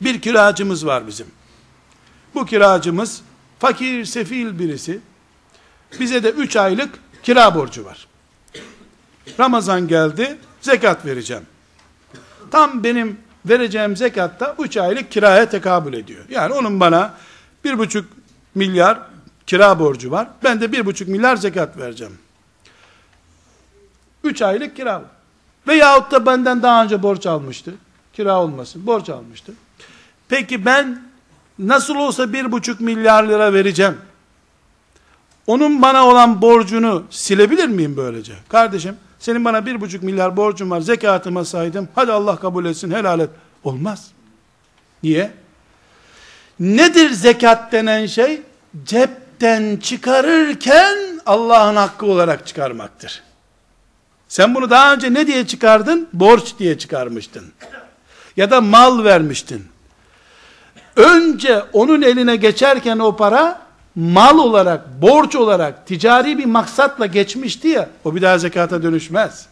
bir kiracımız var bizim. Bu kiracımız fakir, sefil birisi. Bize de 3 aylık kira borcu var. Ramazan geldi, zekat vereceğim. Tam benim vereceğim zekatta 3 aylık kiraya tekabül ediyor. Yani onun bana 1,5 milyar kira borcu var. Ben de 1,5 milyar zekat vereceğim. 3 aylık kira. Veyahut da benden daha önce borç almıştı. Kira olmasın. Borç almıştı. Peki ben nasıl olsa bir buçuk milyar lira vereceğim. Onun bana olan borcunu silebilir miyim böylece? Kardeşim senin bana bir buçuk milyar borcun var zekatıma saydım. Hadi Allah kabul etsin helal et. Olmaz. Niye? Nedir zekat denen şey? Cepten çıkarırken Allah'ın hakkı olarak çıkarmaktır. Sen bunu daha önce ne diye çıkardın? Borç diye çıkarmıştın. Ya da mal vermiştin. Önce onun eline geçerken o para mal olarak, borç olarak, ticari bir maksatla geçmişti ya, o bir daha zekata dönüşmez.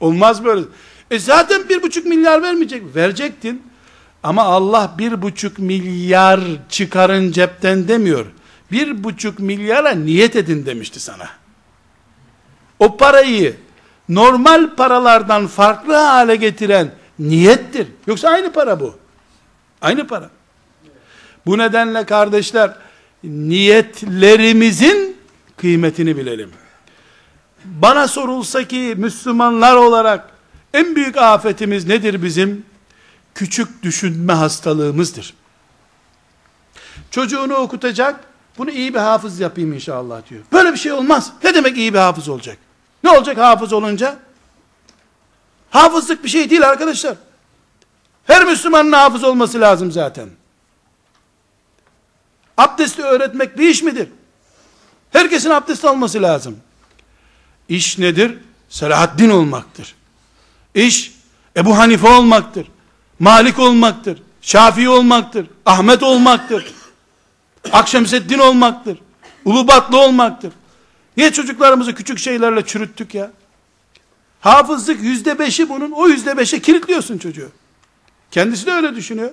Olmaz böyle. E zaten bir buçuk milyar vermeyecek. Verecektin. Ama Allah bir buçuk milyar çıkarın cepten demiyor. Bir buçuk milyara niyet edin demişti sana. O parayı normal paralardan farklı hale getiren niyettir. Yoksa aynı para bu. Aynı para. Bu nedenle kardeşler niyetlerimizin kıymetini bilelim. Bana sorulsa ki Müslümanlar olarak en büyük afetimiz nedir bizim? Küçük düşünme hastalığımızdır. Çocuğunu okutacak, bunu iyi bir hafız yapayım inşallah diyor. Böyle bir şey olmaz. Ne demek iyi bir hafız olacak? Ne olacak hafız olunca? Hafızlık bir şey değil arkadaşlar. Her Müslümanın hafız olması lazım zaten. Abdesti öğretmek bir iş midir? Herkesin abdest alması lazım. İş nedir? Selahaddin olmaktır. İş Ebu Hanife olmaktır. Malik olmaktır. Şafii olmaktır. Ahmet olmaktır. Akşemseddin olmaktır. Ulubatlı olmaktır. Niye çocuklarımızı küçük şeylerle çürüttük ya? Hafızlık yüzde beşi bunun, o yüzde beşe kilitliyorsun çocuğu. Kendisi de öyle düşünüyor.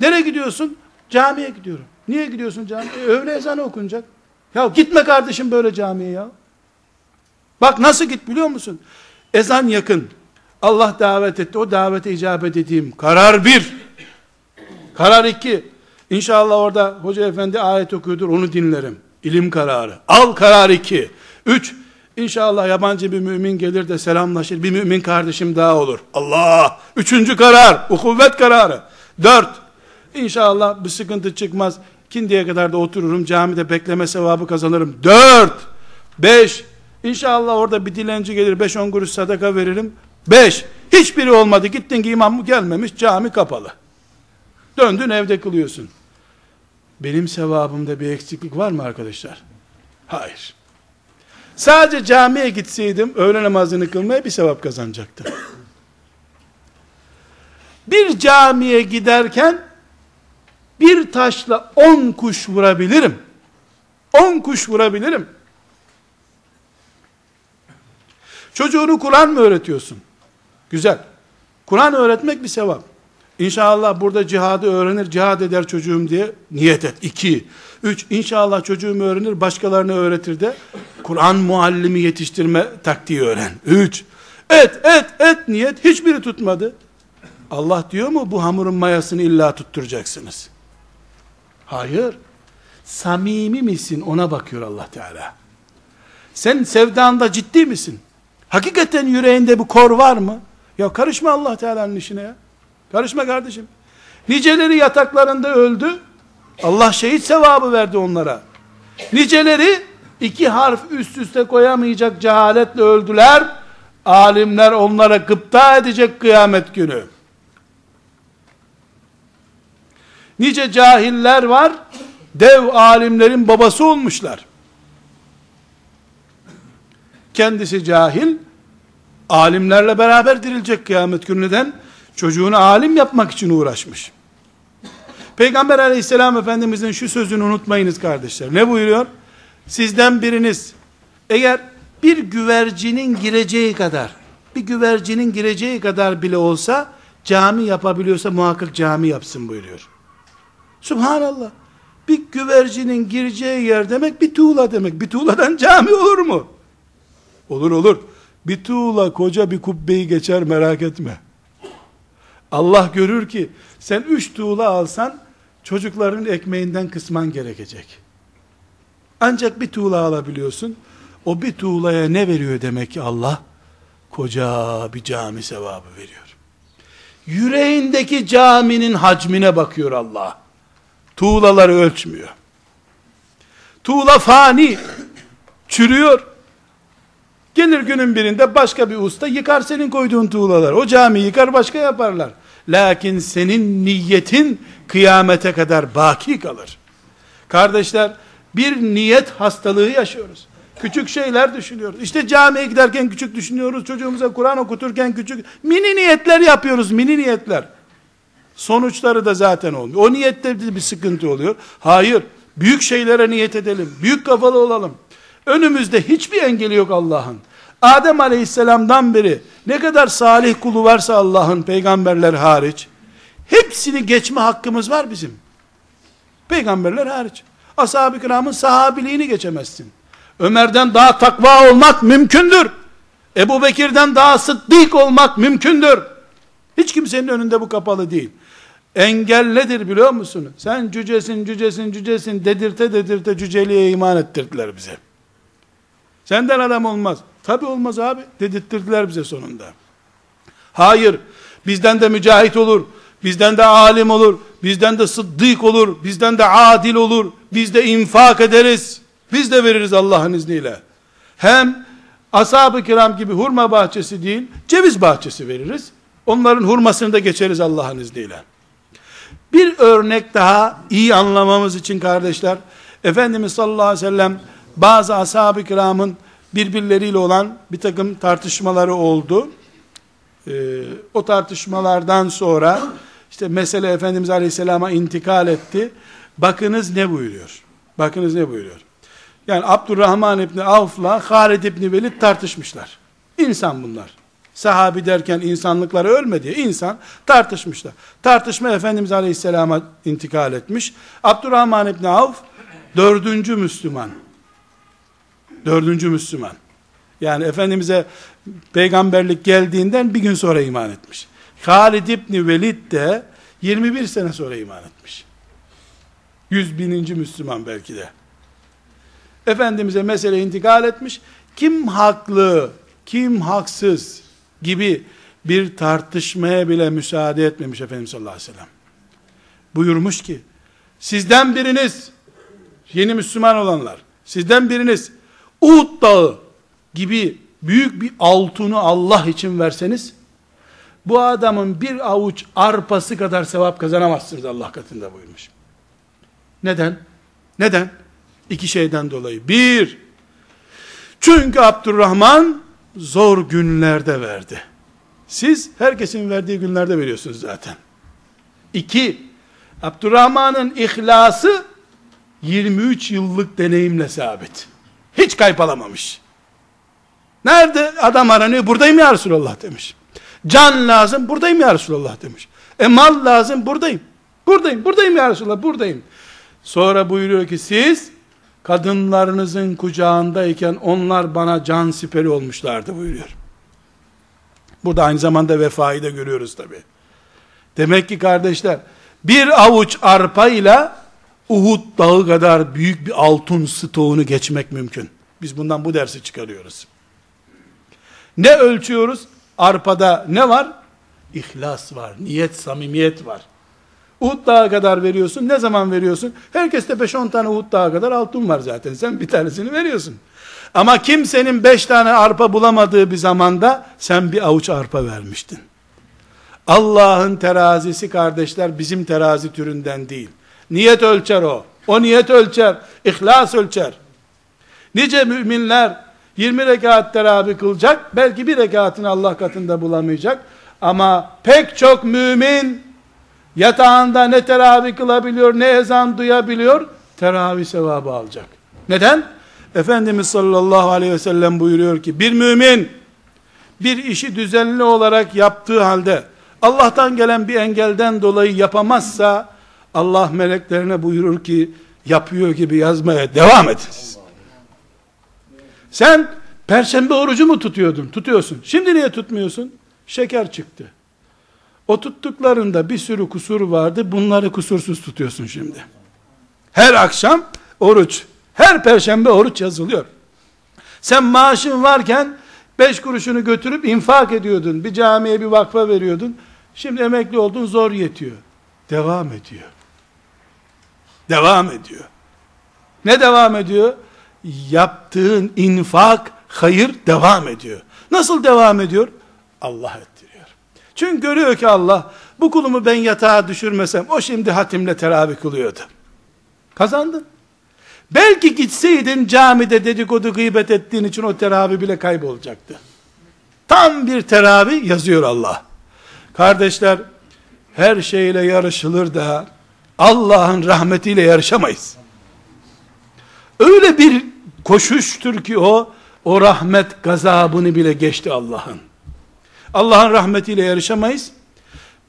Nereye gidiyorsun? Camiye gidiyorum. Niye gidiyorsun camiye? E, öğle ezanı okunacak. Ya gitme kardeşim böyle camiye ya. Bak nasıl git biliyor musun? Ezan yakın. Allah davet etti. O davete icabet edeyim. Karar bir. Karar iki. İnşallah orada hoca efendi ayet okuyordur onu dinlerim. İlim kararı. Al karar iki. Üç. İnşallah yabancı bir mümin gelir de selamlaşır. Bir mümin kardeşim daha olur. Allah. Üçüncü karar. Bu kuvvet kararı. Dört. İnşallah bir sıkıntı çıkmaz. Kindiye kadar da otururum. Camide bekleme sevabı kazanırım. Dört. Beş. İnşallah orada bir dilenci gelir. Beş on kuruş sadaka veririm. Beş. Hiçbiri olmadı. Gittin ki imam gelmemiş. Cami kapalı. Döndün evde kılıyorsun. Benim sevabımda bir eksiklik var mı arkadaşlar? Hayır. Sadece camiye gitseydim öğle namazını kılmaya bir sevap kazanacaktım. Bir camiye giderken bir taşla on kuş vurabilirim. On kuş vurabilirim. Çocuğunu Kur'an mı öğretiyorsun? Güzel. Kur'an öğretmek bir sevap. İnşallah burada cihadı öğrenir, cihad eder çocuğum diye niyet et. İki. Üç, inşallah çocuğum öğrenir, başkalarına öğretir de Kur'an muallimi yetiştirme taktiği öğren. Üç. Et, et, et niyet. Hiçbiri tutmadı. Allah diyor mu bu hamurun mayasını illa tutturacaksınız? Hayır. Samimi misin ona bakıyor Allah Teala. Sen sevdanda ciddi misin? Hakikaten yüreğinde bu kor var mı? Ya karışma Allah Teala'nın işine ya. Karışma kardeşim. Niceleri yataklarında öldü. Allah şehit sevabı verdi onlara. Niceleri iki harf üst üste koyamayacak cehaletle öldüler. Alimler onlara gıpta edecek kıyamet günü. Nice cahiller var, dev alimlerin babası olmuşlar. Kendisi cahil, alimlerle beraber dirilecek kıyamet günü neden? Çocuğunu alim yapmak için uğraşmış. Peygamber aleyhisselam efendimizin şu sözünü unutmayınız kardeşler. Ne buyuruyor? Sizden biriniz eğer bir güvercinin gireceği kadar bir güvercinin gireceği kadar bile olsa cami yapabiliyorsa muhakkak cami yapsın buyuruyor. Subhanallah. Bir güvercinin gireceği yer demek bir tuğla demek. Bir tuğladan cami olur mu? Olur olur. Bir tuğla koca bir kubbeyi geçer merak etme. Allah görür ki sen üç tuğla alsan çocukların ekmeğinden kısman gerekecek. Ancak bir tuğla alabiliyorsun. O bir tuğlaya ne veriyor demek ki Allah? Koca bir cami sevabı veriyor. Yüreğindeki caminin hacmine bakıyor Allah. Tuğlaları ölçmüyor. Tuğla fani, çürüyor. Gelir günün birinde başka bir usta yıkar senin koyduğun tuğlalar. O cami yıkar başka yaparlar. Lakin senin niyetin kıyamete kadar baki kalır. Kardeşler bir niyet hastalığı yaşıyoruz. Küçük şeyler düşünüyoruz. İşte camiye giderken küçük düşünüyoruz. Çocuğumuza Kur'an okuturken küçük. Mini niyetler yapıyoruz. Mini niyetler. Sonuçları da zaten olmuyor. O niyette bir sıkıntı oluyor. Hayır. Büyük şeylere niyet edelim. Büyük kafalı olalım. Önümüzde hiçbir engeli yok Allah'ın. Adem aleyhisselamdan beri ne kadar salih kulu varsa Allah'ın peygamberler hariç hepsini geçme hakkımız var bizim. Peygamberler hariç. Ashab-ı kiramın sahabiliğini geçemezsin. Ömer'den daha takva olmak mümkündür. Ebu Bekir'den daha sıddık olmak mümkündür. Hiç kimsenin önünde bu kapalı değil. Engel nedir biliyor musun? Sen cücesin, cücesin, cücesin dedirte dedirte cüceliğe iman ettirdiler bize. Senden adam olmaz. Tabi olmaz abi. Dedirttirdiler bize sonunda. Hayır. Bizden de mücahit olur. Bizden de alim olur. Bizden de sıddık olur. Bizden de adil olur. Biz de infak ederiz. Biz de veririz Allah'ın izniyle. Hem ashab-ı kiram gibi hurma bahçesi değil, ceviz bahçesi veririz. Onların hurmasını da geçeriz Allah'ın izniyle. Bir örnek daha iyi anlamamız için kardeşler, Efendimiz sallallahu aleyhi ve sellem bazı ashab-ı kiramın birbirleriyle olan bir takım tartışmaları oldu. Ee, o tartışmalardan sonra işte mesele Efendimiz Aleyhisselam'a intikal etti. Bakınız ne buyuruyor? Bakınız ne buyuruyor? Yani Abdurrahman İbni Avf'la Halid İbni Velid tartışmışlar. İnsan bunlar. Sahabi derken insanlıkları ölmedi. İnsan tartışmışlar. Tartışma Efendimiz Aleyhisselam'a intikal etmiş. Abdurrahman İbni Avf dördüncü Müslüman. Dördüncü Müslüman. Yani Efendimiz'e peygamberlik geldiğinden bir gün sonra iman etmiş. Halid İbni Velid de 21 sene sonra iman etmiş. 100 bininci Müslüman belki de. Efendimiz'e mesele intikal etmiş. Kim haklı, kim haksız gibi bir tartışmaya bile müsaade etmemiş Efendimiz sallallahu aleyhi ve sellem. Buyurmuş ki, sizden biriniz, yeni Müslüman olanlar, sizden biriniz, Uhud dağı gibi büyük bir altını Allah için verseniz, bu adamın bir avuç arpası kadar sevap kazanamazsınız Allah katında buyurmuş. Neden? Neden? İki şeyden dolayı. Bir, çünkü Abdurrahman zor günlerde verdi. Siz herkesin verdiği günlerde veriyorsunuz zaten. İki, Abdurrahman'ın ihlası 23 yıllık deneyimle sabit. Hiç kayıp alamamış. Nerede adam aranıyor? Buradayım ya Resulallah demiş. Can lazım, buradayım ya Resulallah demiş. E mal lazım, buradayım. Buradayım, buradayım ya Resulallah, buradayım. Sonra buyuruyor ki siz kadınlarınızın kucağındayken onlar bana can siperi olmuşlardı buyuruyor. Burada aynı zamanda vefayı da görüyoruz tabi. Demek ki kardeşler bir avuç arpa ile Uhud dağı kadar büyük bir altın stoğunu geçmek mümkün. Biz bundan bu dersi çıkarıyoruz. Ne ölçüyoruz? Arpada ne var? İhlas var, niyet, samimiyet var. Uhud dağı kadar veriyorsun. Ne zaman veriyorsun? Herkeste 5-10 tane Uhud dağı kadar altın var zaten. Sen bir tanesini veriyorsun. Ama kimsenin 5 tane arpa bulamadığı bir zamanda sen bir avuç arpa vermiştin. Allah'ın terazisi kardeşler bizim terazi türünden değil. Niyet ölçer o. O niyet ölçer. İhlas ölçer. Nice müminler 20 rekat teravih kılacak. Belki bir rekatını Allah katında bulamayacak. Ama pek çok mümin yatağında ne teravih kılabiliyor ne ezan duyabiliyor. Teravih sevabı alacak. Neden? Efendimiz sallallahu aleyhi ve sellem buyuruyor ki bir mümin bir işi düzenli olarak yaptığı halde Allah'tan gelen bir engelden dolayı yapamazsa Allah meleklerine buyurur ki yapıyor gibi yazmaya devam edin. Sen perşembe orucu mu tutuyordun? Tutuyorsun. Şimdi niye tutmuyorsun? Şeker çıktı. O tuttuklarında bir sürü kusur vardı. Bunları kusursuz tutuyorsun şimdi. Her akşam oruç. Her perşembe oruç yazılıyor. Sen maaşın varken beş kuruşunu götürüp infak ediyordun. Bir camiye bir vakfa veriyordun. Şimdi emekli oldun zor yetiyor. Devam ediyor. Devam ediyor. Ne devam ediyor? Yaptığın infak, hayır devam ediyor. Nasıl devam ediyor? Allah ettiriyor. Çünkü görüyor ki Allah, bu kulumu ben yatağa düşürmesem, o şimdi hatimle teravih kılıyordu. Kazandın. Belki gitseydin camide dedikodu gıybet ettiğin için o teravih bile kaybolacaktı. Tam bir teravih yazıyor Allah. Kardeşler, her şeyle yarışılır da Allah'ın rahmetiyle yarışamayız. Öyle bir koşuştur ki o, o rahmet gazabını bile geçti Allah'ın. Allah'ın rahmetiyle yarışamayız.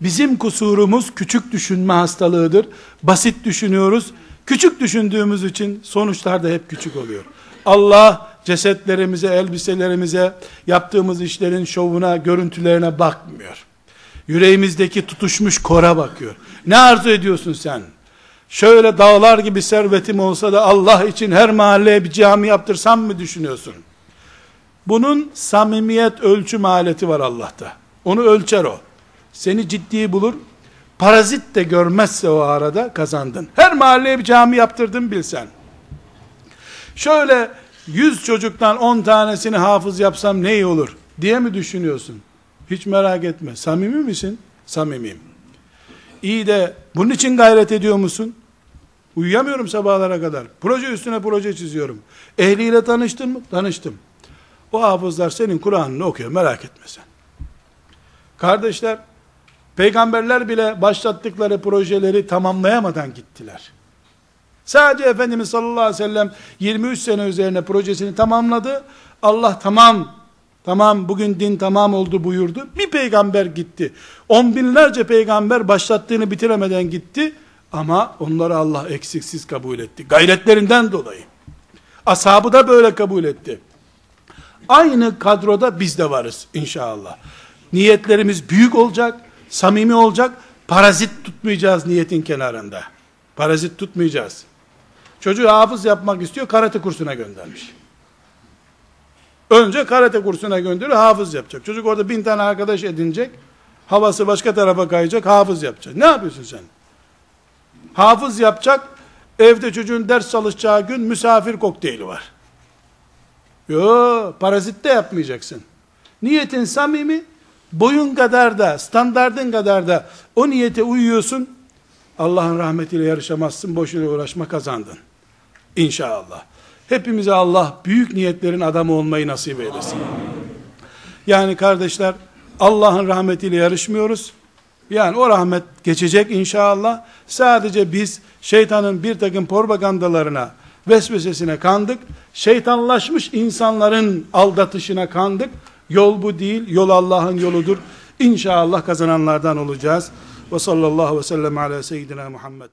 Bizim kusurumuz küçük düşünme hastalığıdır. Basit düşünüyoruz. Küçük düşündüğümüz için sonuçlar da hep küçük oluyor. Allah cesetlerimize, elbiselerimize, yaptığımız işlerin şovuna, görüntülerine bakmıyor. Yüreğimizdeki tutuşmuş kora bakıyor. Ne arzu ediyorsun sen? Şöyle dağlar gibi servetim olsa da Allah için her mahalleye bir cami yaptırsam mı düşünüyorsun? Bunun samimiyet ölçüm aleti var Allah'ta. Onu ölçer o. Seni ciddi bulur. Parazit de görmezse o arada kazandın. Her mahalleye bir cami yaptırdın bilsen. Şöyle yüz çocuktan on tanesini hafız yapsam ne iyi olur diye mi düşünüyorsun? Hiç merak etme. Samimi misin? Samimiyim. İyi de bunun için gayret ediyor musun? Uyuyamıyorum sabahlara kadar. Proje üstüne proje çiziyorum. Ehliyle tanıştın mı? Tanıştım. O hafızlar senin Kur'an'ını okuyor merak etme sen. Kardeşler, peygamberler bile başlattıkları projeleri tamamlayamadan gittiler. Sadece Efendimiz sallallahu aleyhi ve sellem 23 sene üzerine projesini tamamladı. Allah tamam Tamam bugün din tamam oldu buyurdu. Bir peygamber gitti. On binlerce peygamber başlattığını bitiremeden gitti. Ama onları Allah eksiksiz kabul etti. Gayretlerinden dolayı. Ashabı da böyle kabul etti. Aynı kadroda biz de varız inşallah. Niyetlerimiz büyük olacak, samimi olacak. Parazit tutmayacağız niyetin kenarında. Parazit tutmayacağız. Çocuğu hafız yapmak istiyor, karate kursuna göndermiş. Önce karate kursuna gönderiyor, hafız yapacak. Çocuk orada bin tane arkadaş edinecek, havası başka tarafa kayacak, hafız yapacak. Ne yapıyorsun sen? Hafız yapacak, evde çocuğun ders çalışacağı gün misafir kokteyli var. Yo, parazit de yapmayacaksın. Niyetin samimi, boyun kadar da, standardın kadar da o niyete uyuyorsun, Allah'ın rahmetiyle yarışamazsın, boşuna uğraşma kazandın. İnşallah. Hepimize Allah büyük niyetlerin adamı olmayı nasip eylesin. Yani kardeşler Allah'ın rahmetiyle yarışmıyoruz. Yani o rahmet geçecek inşallah. Sadece biz şeytanın bir takım propagandalarına, vesvesesine kandık. Şeytanlaşmış insanların aldatışına kandık. Yol bu değil, yol Allah'ın yoludur. İnşallah kazananlardan olacağız. Ve sallallahu ve sellem ala seyyidina Muhammed.